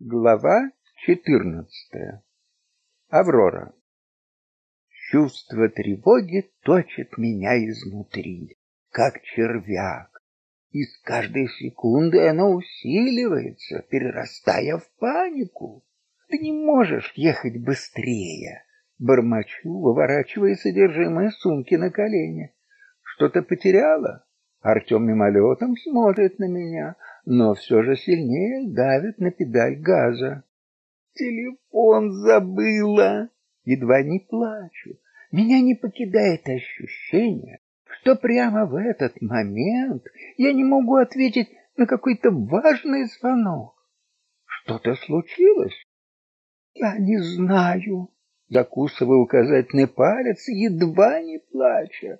Глава 14. Аврора. Чувство тревоги точит меня изнутри, как червяк. И с каждой секунды оно усиливается, перерастая в панику. Ты не можешь ехать быстрее, бормочу, выворачивая содержимое сумки на колени. Что-то потеряла? Артем мимолетом смотрит на меня, но все же сильнее давит на педаль газа. Телефон забыла. Едва не плачу. Меня не покидает ощущение, что прямо в этот момент я не могу ответить на какой-то важный звонок. Что-то случилось? Я не знаю. Закусываю указательный палец, едва не плача.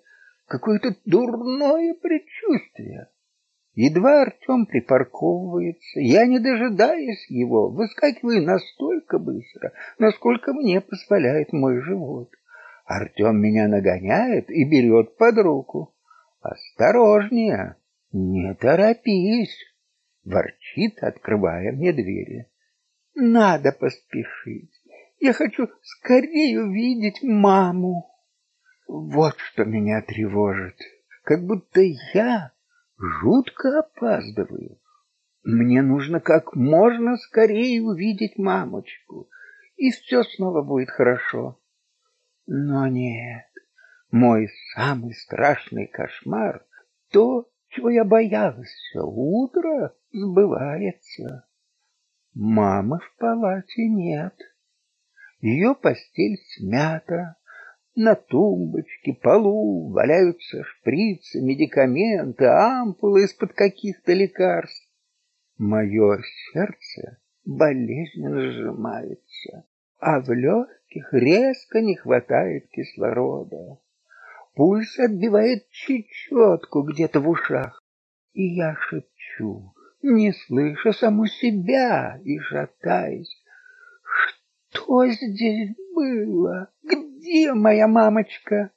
Какое-то дурное предчувствие. Едва Артем припарковывается, я, не дожидаясь его, выскакиваю настолько быстро, насколько мне позволяет мой живот. Артем меня нагоняет и берет под руку. «Осторожнее! Не торопись!» — ворчит, открывая мне двери. «Надо поспешить. Я хочу скорее увидеть маму». Вот что меня тревожит. Как будто я жутко опаздываю. Мне нужно как можно скорее увидеть мамочку, и все снова будет хорошо. Но нет, мой самый страшный кошмар, то, чего я боялась все утро, сбывается. Мамы в палате нет. Ее постель смята, на тумбочке, полу валяются шприцы, медикаменты, ампулы из-под каких-то лекарств. Мое сердце болезненно сжимается, а в легких резко не хватает кислорода. Пульс отбивает чечетку где-то в ушах, и я шепчу, не слыша саму себя и шатаясь. Что здесь было? Где моя мамочка?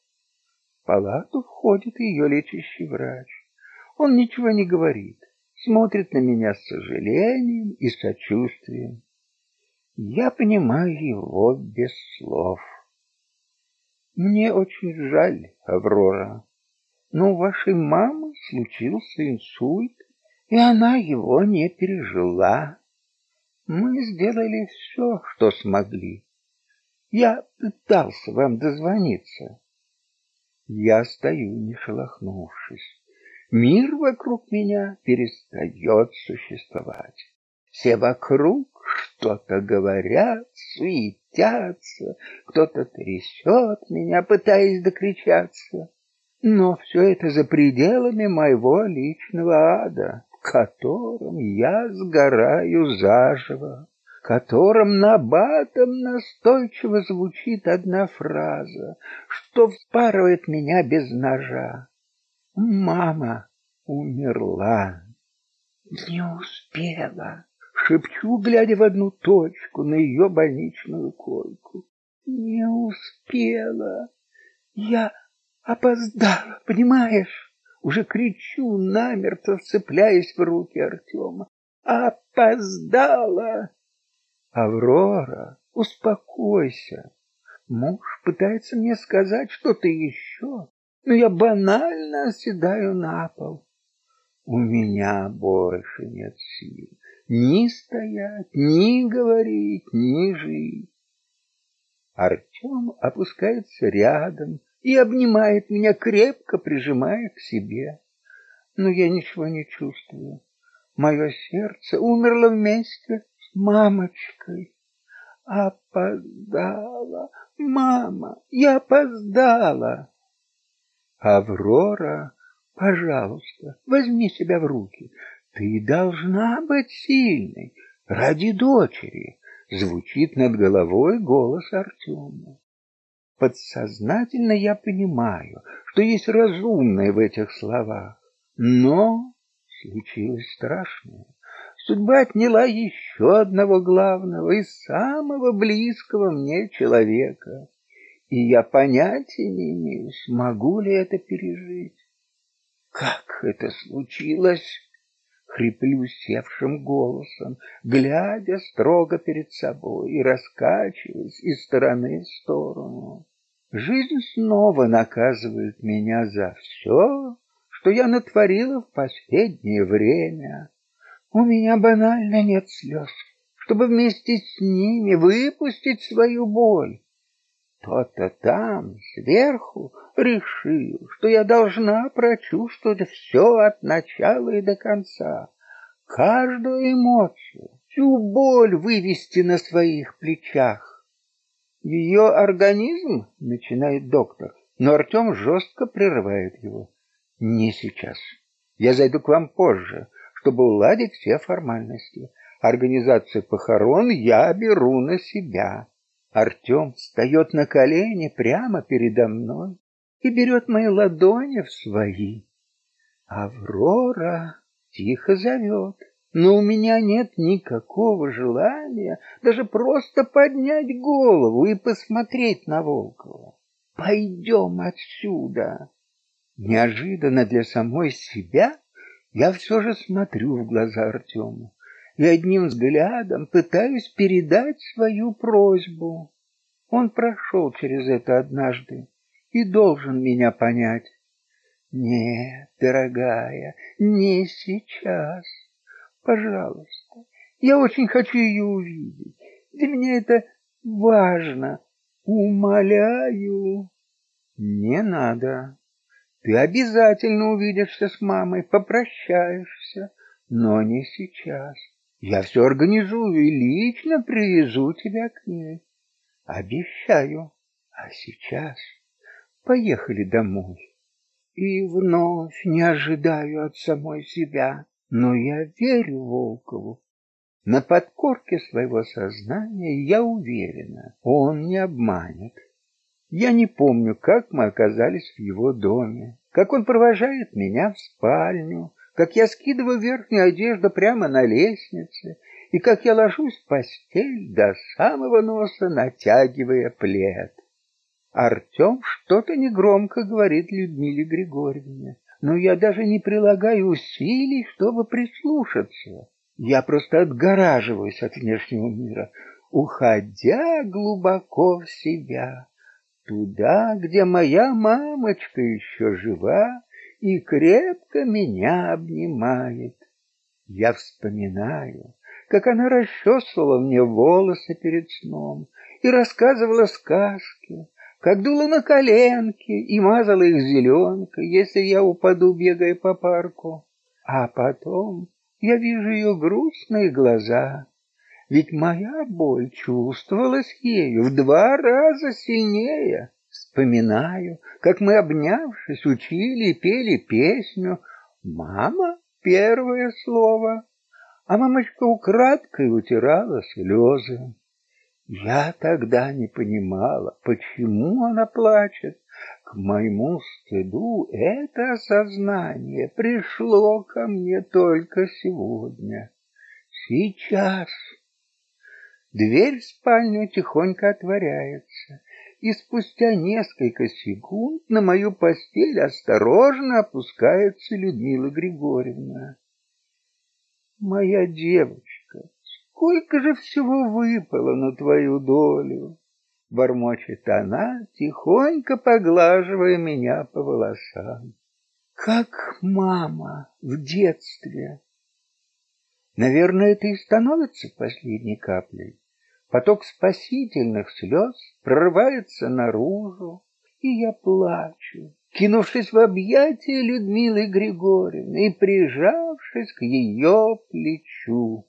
В палату входит ее лечащий врач. Он ничего не говорит, смотрит на меня с сожалением и сочувствием. Я понимаю его без слов. Мне очень жаль, Аврора, но у вашей мамы случился инсульт, и она его не пережила. Мы сделали все, что смогли. Я пытался вам дозвониться. Я стою, не шелохнувшись. Мир вокруг меня перестает существовать. Все вокруг что-то говорят, суетятся, кто-то трясет меня, пытаясь докричаться. Но все это за пределами моего личного ада, в котором я сгораю заживо котором на батом настойчиво звучит одна фраза, что вспарывает меня без ножа. Мама умерла. Не успела. Шепчу, глядя в одну точку на ее больничную койку. Не успела. Я опоздала, понимаешь? Уже кричу, намертво вцепляясь в руки Артема. Опоздала! Аврора, успокойся. Муж пытается мне сказать что-то еще, но я банально оседаю на пол. У меня больше нет сил ни стоять, ни говорить, ни жить. Артем опускается рядом и обнимает меня, крепко прижимая к себе. Но я ничего не чувствую. Мое сердце умерло вместе мамочкой. Опоздала, мама, я опоздала. Аврора, пожалуйста, возьми себя в руки. Ты должна быть сильной ради дочери, звучит над головой голос Артема. Подсознательно я понимаю, что есть разумное в этих словах, но случилось страшное. Судьба отняла еще одного главного и самого близкого мне человека. И я понятия не имею, смогу ли это пережить. Как это случилось? хриплю севшим голосом, глядя строго перед собой и раскачиваясь из стороны в сторону. Жизнь снова наказывает меня за все, что я натворила в последнее время. У меня банально нет слез, чтобы вместе с ними выпустить свою боль. Кто-то там, сверху, решил, что я должна прочувствовать все от начала и до конца, каждую эмоцию, всю боль вывести на своих плечах. Ее организм, начинает доктор, но Артем жестко прерывает его. Не сейчас. Я зайду к вам позже, чтобы уладить все формальности. Организацию похорон я беру на себя. Артем встает на колени прямо передо мной и берет мои ладони в свои. Аврора тихо зовет, но у меня нет никакого желания даже просто поднять голову и посмотреть на Волкова. Пойдем отсюда. Неожиданно для самой себя я все же смотрю в глаза Артему и одним взглядом пытаюсь передать свою просьбу. Он прошел через это однажды и должен меня понять. Нет, дорогая, не сейчас. Пожалуйста, я очень хочу ее увидеть. Для меня это важно. Умоляю. Не надо. Ты обязательно увидишься с мамой, попрощаешься, но не сейчас. Я все организую и лично привезу тебя к ней. Обещаю. А сейчас поехали домой. И вновь не ожидаю от самой себя, но я верю Волкову. На подкорке своего сознания я уверена, он не обманет. Я не помню, как мы оказались в его доме, как он провожает меня в спальню, как я скидываю верхнюю одежду прямо на лестнице и как я ложусь в постель до самого носа, натягивая плед. Артем что-то негромко говорит Людмиле Григорьевне, но я даже не прилагаю усилий, чтобы прислушаться. Я просто отгораживаюсь от внешнего мира, уходя глубоко в себя, туда, где моя мамочка еще жива и крепко меня обнимает. Я вспоминаю, как она расчесывала мне волосы перед сном и рассказывала сказки, как дула на коленки и мазала их зеленкой, если я упаду, бегая по парку. А потом я вижу ее грустные глаза, ведь моя боль чувствовалась ею в два раза сильнее. Вспоминаю, как мы, обнявшись, учили и пели песню «Мама» — первое слово, а мамочка украдкой утирала слезы. Я тогда не понимала, почему она плачет. К моему стыду это осознание пришло ко мне только сегодня. Сейчас. Дверь в спальню тихонько отворяется, и спустя несколько секунд на мою постель осторожно опускается Людмила Григорьевна. Моя девочка, сколько же всего выпало на твою долю, бормочет она, тихонько поглаживая меня по волосам. Как мама в детстве. Наверное, это и становится последней каплей. Поток спасительных слез прорывается наружу, и я плачу, кинувшись в объятия Людмилы Григорьевны и прижавшись к ее плечу.